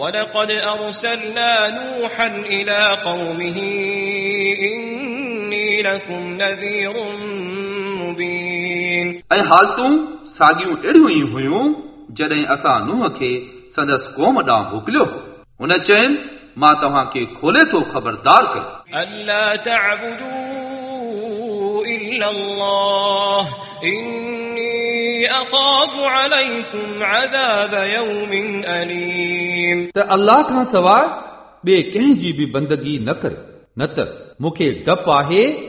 ولقد أرسلنا نوحا إلى قومه إني لكم نذير مبين ऐं हालतूं साॻियूं अहिड़ियूं ई हुयूं जॾहिं असां नुंहं खे संदसि क़ौम ॾांहुं मोकिलियो हुन चयनि मां तव्हांखे खोले थो ख़बरदार कयो ألا تعبدوا إلا الله إني أخاف عليكم عذاب يوم أليم त अल्लाह खां सवाइ ॿिए कंहिं जी बि बंदगी न करियो न त मूंखे डपु आहे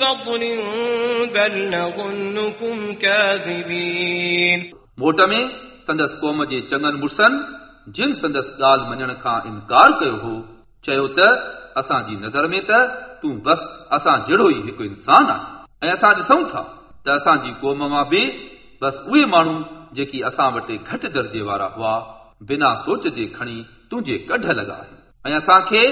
فضل بل نظنكم كاذبين मोट में संदसि क़ौम जे चङनि मुड़सनि जिन संदसि ॻाल्हि मञण खां इनकार कयो हो चयो त असांजी नज़र में त तूं बस असां जहिड़ो ई हिकु इंसान आहे ऐं असां ॾिसूं था त असांजी क़ौम मां बि बस उहे माण्हू जेकी असां वटि घटि दर्जे वारा हुआ बिना सोच जे खणी तुंहिंजे कढ लॻा आहिनि ऐं असांखे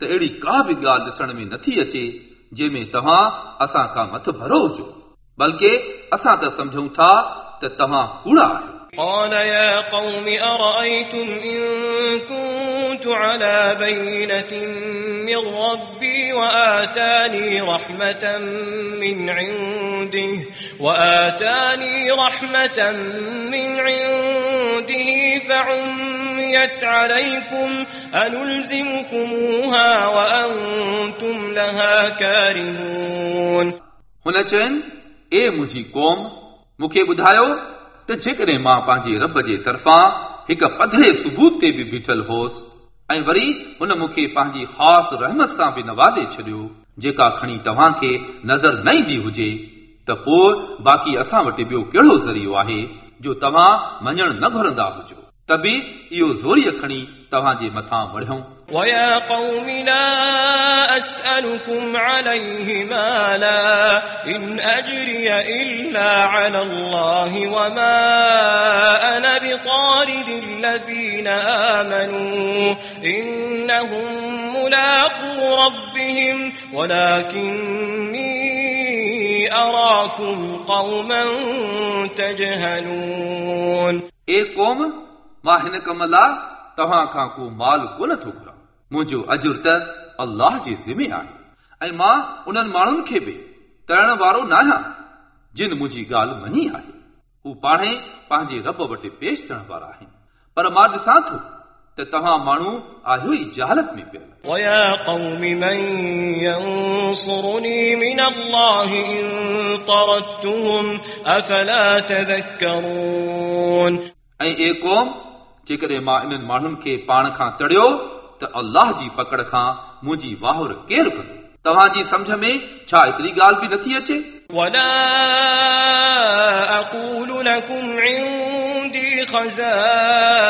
त अहिड़ी का बि ॻाल्हि ॾिसण में नथी अचे जंहिंमें तव्हां असां खां मथ भरो हुजो बल्कि असां त सम्झूं था त तव्हां कूड़ा आहियो قال يا قوم أرأيتم إن كنت على بينة من ربي وآتاني رحمة من عنده وآتاني رحمة من عنده فعميت عليكم أنلزمكموها وأنتم لها كارهون हुन चयनि ए मुंहिंजी क़ौम मूंखे ॿुधायो त जेकॾहिं मां पंहिंजे रब जे तरफ़ां हिक पधरे सबूत ते बि बीठल होसि ऐं वरी हुन मूंखे पंहिंजी ख़ासि रहमत सां बि नवाज़े छॾियो जेका खणी तव्हांखे नज़र न ईंदी हुजे त पोइ बाक़ी असां वटि ॿियो कहिड़ो ज़रियो आहे जो तव्हां मञण न घुरंदा हुजो त बि इहो ज़ोरीअ खणी तव्हांजे मथां मढ़ियूं ويا قوم لا أسألكم عليه مالا إن أجري إلا على الله وما أنا بطارد الذين آمنوا إنهم ملاقو ربهم ولكني أراكم قوما تجهلون ए क़ौम मां हिन कम लाइ तव्हां खां को माल कोन थो घुरां मुंहिंजो अजुर त अल्लाह जे ज़िमे आहे ऐं मां उन्हनि माण्हुनि खे बि तरण वारो न आहियां जिन मुंहिंजी ॻाल्हि मञी आहे हू पाणे पंहिंजे रब वटि पेश थियण वारा आहिनि पर मां ॾिसां थो त तव्हां माण्हू आहियो ई जहालत में पियल ويا قوم من ينصرني من الله إن طردتهم أفلا تذكرون ऐं ए क़ौम जेकॾहिं मां इन्हनि माण्हुनि खे पाण खां तड़ियो त अल्लाह जी पकड़ खां मुंहिंजी वाहुर केरु कंदो तव्हांजी सम्झ में छा एतिरी ॻाल्हि बि नथी अचे ولا أقول لكم عندي خزائن الله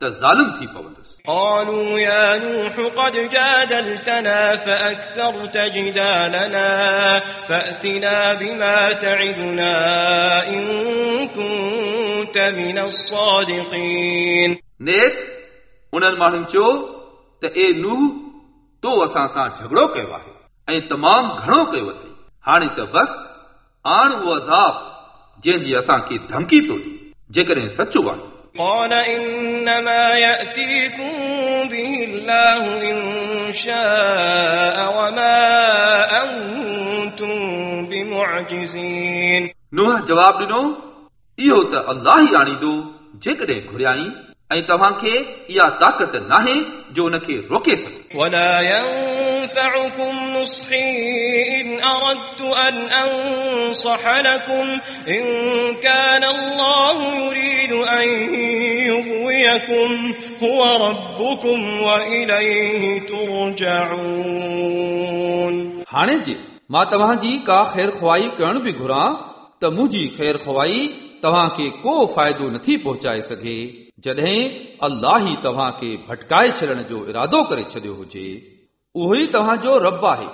त ज़ालिम थी पवंदुसि قالوا يا نوح قد جادلتنا فأكثرت جدالنا فأتنا بما تعدنا إن كنت من الصادقين नेठ उन्हनि माण्हुनि चयो त ए नूह तो असां सां झगड़ो कयो आहे ऐं तमामु घणो कयो अथई हाणे त बस हाणे उहो अज़ाब जंहिंजी असांखे धमकी पियो ॾे जेकॾहिं सचो आहे قال إنما يأتيكم به الله إن شاء وما أنتم بمعجزين नूह जवाब ॾिनो इहो त अलाह ई आणींदो जेकॾहिं घुरियाई ऐं तव्हांखे इहा ताक़त नाहे जो उनखे रोके सघे ولا ينفعكم نصحي إن أردت أن أنصح لكم إن كان الله يريد أن يغويكم هو ربكم وإليه ترجعون हाणे जे मां तव्हांजी का ख़ैर ख़्वाही करण बि घुरां त मुंहिंजी ख़ैर ख़्वाही तव्हांखे को फ़ाइदो नथी पहुचाए सघे जॾहिं अल्लाह ई तव्हांखे भटकाए छॾण जो इरादो करे छॾियो हुजे उहो ई तव्हांजो रब आहे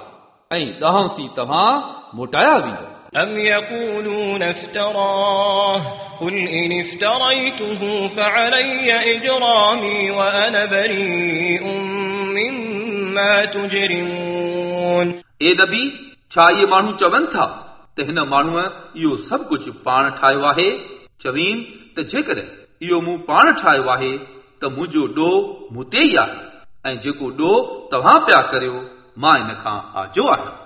ऐं ॾहांसी तव्हां मोटाया वेंदो أم يقولون افتراه قل إن افتريته فعلي إجرامي وأنا بريء مما تجرمون ए नबी छा इहे माण्हू चवनि था त हिन माण्हूअ इहो सभु कुझु पाण ठाहियो आहे चवीन त जेकॾहिं इहो मूं पाण ठाहियो आहे त मुंहिंजो ॾोह मूं ते ई आहे ऐं जेको ॾोह तव्हां पिया करियो माँ इन आजो आहियाँ